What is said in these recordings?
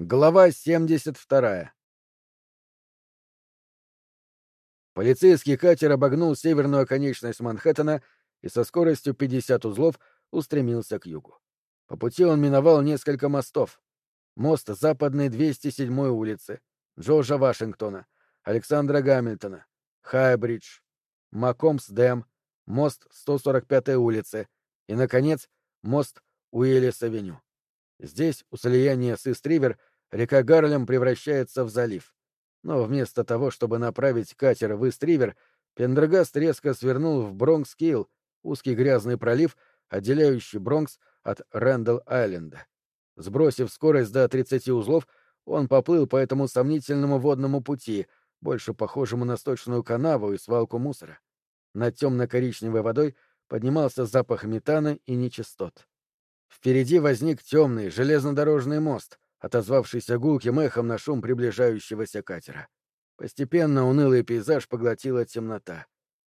Глава 72. Полицейский катер обогнул северную оконечность Манхэттена и со скоростью 50 узлов устремился к югу. По пути он миновал несколько мостов. Мост западной 207 улицы, Джорджа Вашингтона, Александра Гамильтона, Хайбридж, Макомс-Дэм, мост 145 улицы и, наконец, мост Уиллис-авеню. Здесь, у слияния с Истривер, река Гарлем превращается в залив. Но вместо того, чтобы направить катер в Истривер, Пендергаст резко свернул в Бронкс-Килл, узкий грязный пролив, отделяющий Бронкс от Рэндалл-Айленда. Сбросив скорость до 30 узлов, он поплыл по этому сомнительному водному пути, больше похожему на сточную канаву и свалку мусора. Над темно-коричневой водой поднимался запах метана и нечистот. Впереди возник темный железнодорожный мост, отозвавшийся гулким эхом на шум приближающегося катера. Постепенно унылый пейзаж поглотила темнота.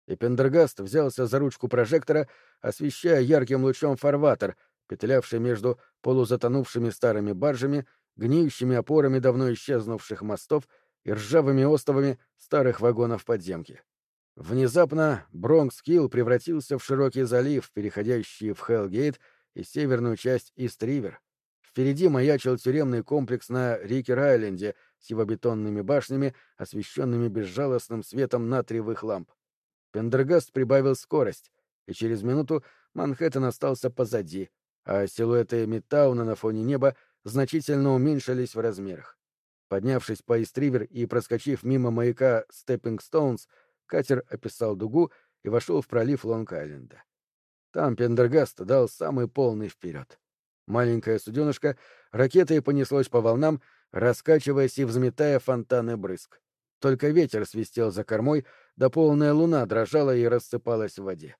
И Пендергаст взялся за ручку прожектора, освещая ярким лучом фарватер, петлявший между полузатонувшими старыми баржами, гниющими опорами давно исчезнувших мостов и ржавыми остовами старых вагонов подземки. Внезапно Бронкс-Килл превратился в широкий залив, переходящий в Хеллгейт и северную часть Ист-Ривер. Впереди маячил тюремный комплекс на Рикер-Айленде с его бетонными башнями, освещенными безжалостным светом натриевых ламп. Пендергаст прибавил скорость, и через минуту Манхэттен остался позади, а силуэты Мидтауна на фоне неба значительно уменьшились в размерах. Поднявшись по Истривер и проскочив мимо маяка Степпинг Стоунс, катер описал дугу и вошел в пролив Лонг-Айленда. Там Пендергаст дал самый полный вперед. Маленькое суденышко ракетой понеслось по волнам, раскачиваясь и взметая фонтаны брызг. Только ветер свистел за кормой, да полная луна дрожала и рассыпалась в воде.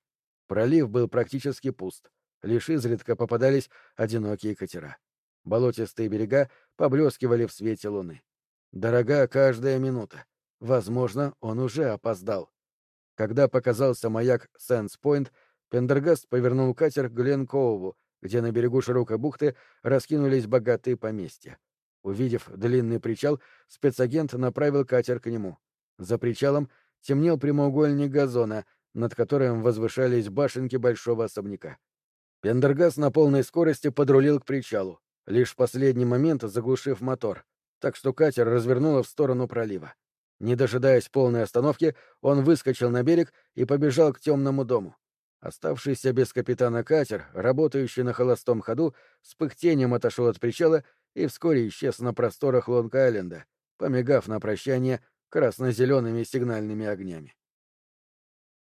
Пролив был практически пуст. Лишь изредка попадались одинокие катера. Болотистые берега поблескивали в свете луны. Дорога каждая минута. Возможно, он уже опоздал. Когда показался маяк Сэнс-Пойнт, Пендергаст повернул катер к Гленкоуву, где на берегу широкой бухты раскинулись богатые поместья. Увидев длинный причал, спецагент направил катер к нему. За причалом темнел прямоугольник газона, над которым возвышались башенки большого особняка. Пендергаст на полной скорости подрулил к причалу, лишь в последний момент заглушив мотор, так что катер развернуло в сторону пролива. Не дожидаясь полной остановки, он выскочил на берег и побежал к темному дому. Оставшийся без капитана катер, работающий на холостом ходу, с пыхтением отошел от причала и вскоре исчез на просторах Лонг-Айленда, помигав на прощание красно-зелеными сигнальными огнями.